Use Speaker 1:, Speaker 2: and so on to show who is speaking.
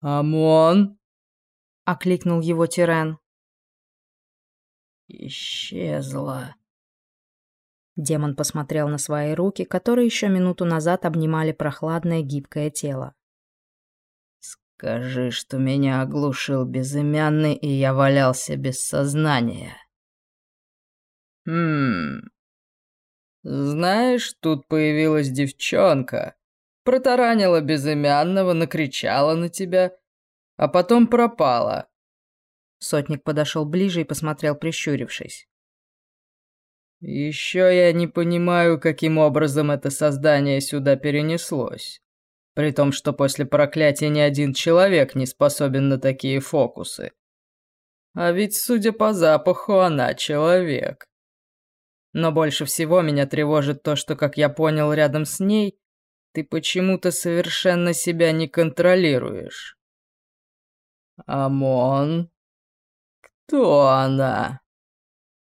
Speaker 1: «Амон!»
Speaker 2: — окликнул его Тирен.
Speaker 1: «Исчезла».
Speaker 2: Демон посмотрел на свои руки, которые еще минуту назад обнимали прохладное гибкое тело.
Speaker 1: «Скажи, что меня оглушил безымянный, и я валялся без сознания». «Хм... Знаешь, тут появилась девчонка. Протаранила безымянного, накричала на тебя, а потом пропала».
Speaker 2: Сотник подошел ближе и посмотрел, прищурившись.
Speaker 1: «Еще я не понимаю, каким образом это создание сюда перенеслось. При том, что после проклятия ни один человек не способен на такие фокусы. А ведь, судя по запаху, она человек. Но больше всего меня тревожит то, что, как я понял, рядом с ней ты почему-то совершенно себя не контролируешь. Амон? Кто она?